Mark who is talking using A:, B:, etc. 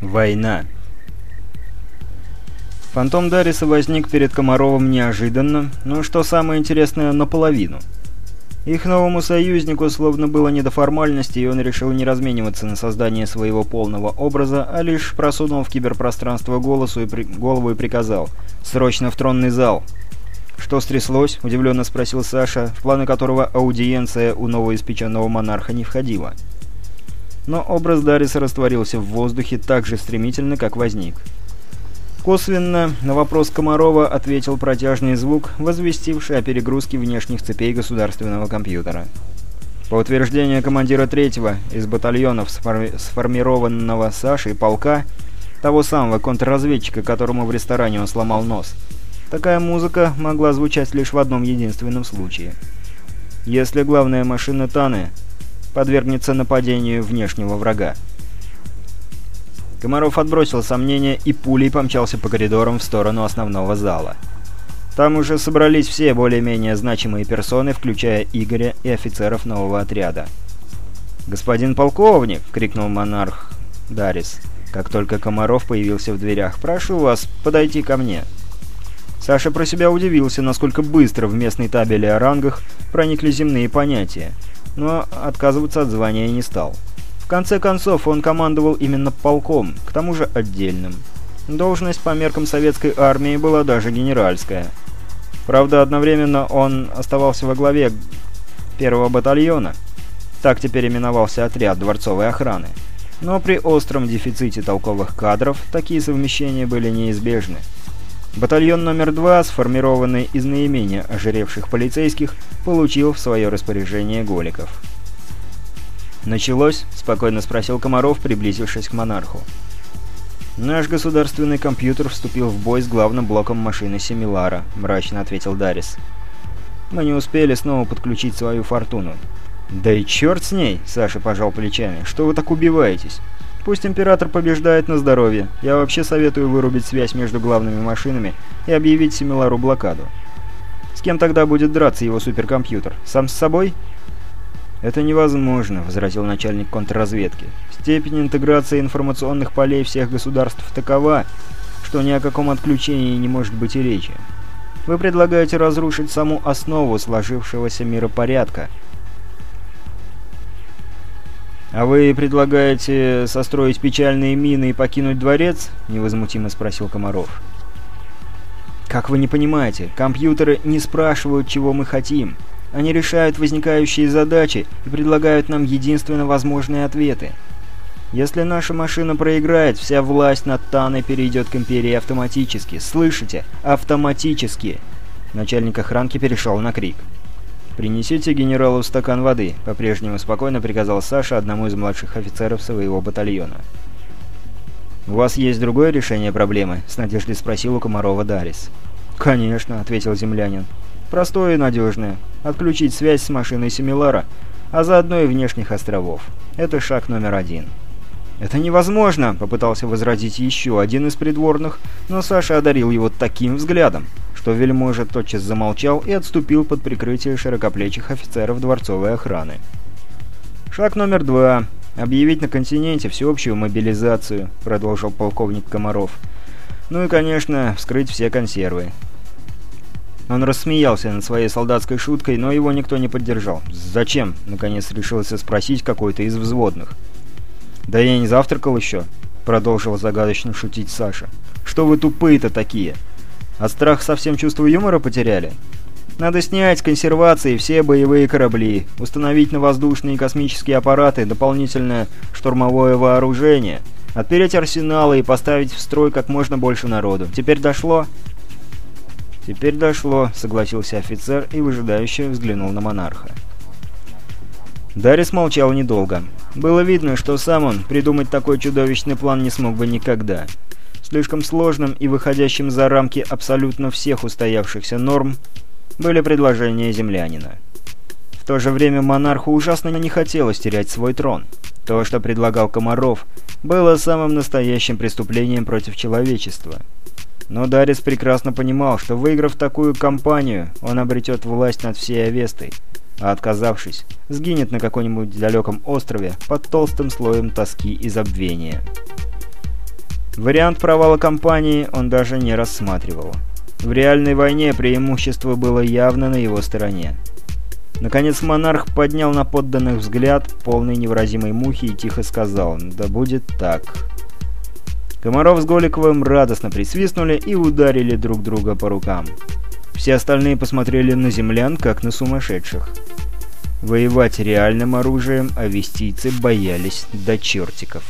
A: Война. Фантом Дариса возник перед Комаровым неожиданно, но что самое интересное, наполовину. Их новому союзнику словно было не до формальности, и он решил не размениваться на создание своего полного образа, а лишь просунул в киберпространство голосу и при... голову и приказал «Срочно в тронный зал!» «Что стряслось?» – удивленно спросил Саша, в планы которого аудиенция у новоиспеченного монарха не входила. Но образ Дариса растворился в воздухе так же стремительно, как возник. Косвенно на вопрос Комарова ответил протяжный звук, возвестивший о перегрузке внешних цепей государственного компьютера. По утверждению командира третьего из батальонов сформи сформированного Сашей полка, того самого контрразведчика, которому в ресторане он сломал нос, такая музыка могла звучать лишь в одном единственном случае. Если главная машина Таны подвергнется нападению внешнего врага. Комаров отбросил сомнения и пулей помчался по коридорам в сторону основного зала. Там уже собрались все более-менее значимые персоны, включая Игоря и офицеров нового отряда. «Господин полковник!» — крикнул монарх Дарис, как только Комаров появился в дверях. «Прошу вас подойти ко мне». Саша про себя удивился, насколько быстро в местной табели о рангах проникли земные понятия но отказываться от звания не стал. В конце концов, он командовал именно полком, к тому же отдельным. Должность по меркам советской армии была даже генеральская. Правда, одновременно он оставался во главе первого батальона, так теперь именовался отряд дворцовой охраны. Но при остром дефиците толковых кадров такие совмещения были неизбежны. Батальон номер два, сформированный из наименее ожиревших полицейских, получил в свое распоряжение Голиков. «Началось?» — спокойно спросил Комаров, приблизившись к монарху. «Наш государственный компьютер вступил в бой с главным блоком машины Семилара», — мрачно ответил Дарис. «Мы не успели снова подключить свою фортуну». «Да и черт с ней!» — Саша пожал плечами. «Что вы так убиваетесь? Пусть Император побеждает на здоровье. Я вообще советую вырубить связь между главными машинами и объявить Семилару блокаду. С кем тогда будет драться его суперкомпьютер? Сам с собой? «Это невозможно», — возразил начальник контрразведки. «Степень интеграции информационных полей всех государств такова, что ни о каком отключении не может быть и речи. Вы предлагаете разрушить саму основу сложившегося миропорядка — «А вы предлагаете состроить печальные мины и покинуть дворец?» — невозмутимо спросил Комаров. «Как вы не понимаете, компьютеры не спрашивают, чего мы хотим. Они решают возникающие задачи и предлагают нам единственно возможные ответы. Если наша машина проиграет, вся власть над Таной перейдет к Империи автоматически. Слышите? Автоматически!» Начальник охранки перешел на крик. «Принесите генералу стакан воды», — по-прежнему спокойно приказал Саша одному из младших офицеров своего батальона. «У вас есть другое решение проблемы?» — с надеждой спросил у Комарова Дарис. «Конечно», — ответил землянин. «Простое и надежное. Отключить связь с машиной Семилара, а заодно и внешних островов. Это шаг номер один». «Это невозможно!» — попытался возразить еще один из придворных, но Саша одарил его таким взглядом, что вельможа тотчас замолчал и отступил под прикрытие широкоплечих офицеров дворцовой охраны. «Шаг номер два. Объявить на континенте всеобщую мобилизацию», — продолжил полковник Комаров. «Ну и, конечно, вскрыть все консервы». Он рассмеялся над своей солдатской шуткой, но его никто не поддержал. «Зачем?» — наконец решился спросить какой-то из взводных. «Да я не завтракал еще», — продолжил загадочно шутить Саша. «Что вы тупые-то такие?» От страха совсем чувство юмора потеряли? Надо снять с консервации все боевые корабли, установить на воздушные и космические аппараты дополнительное штурмовое вооружение, отпереть арсеналы и поставить в строй как можно больше народу. Теперь дошло? Теперь дошло, согласился офицер и выжидающе взглянул на монарха. Дарис молчал недолго. Было видно, что сам он придумать такой чудовищный план не смог бы никогда. Слишком сложным и выходящим за рамки абсолютно всех устоявшихся норм были предложения землянина. В то же время монарху ужасно не хотелось терять свой трон. То, что предлагал Комаров, было самым настоящим преступлением против человечества. Но Дарис прекрасно понимал, что выиграв такую кампанию, он обретет власть над всей Авестой, а отказавшись, сгинет на каком-нибудь далеком острове под толстым слоем тоски и забвения. Вариант провала кампании он даже не рассматривал. В реальной войне преимущество было явно на его стороне. Наконец монарх поднял на подданных взгляд, полный невыразимой мухи, и тихо сказал «Да будет так». Комаров с Голиковым радостно присвистнули и ударили друг друга по рукам. Все остальные посмотрели на землян, как на сумасшедших. Воевать реальным оружием авестийцы боялись до чертиков.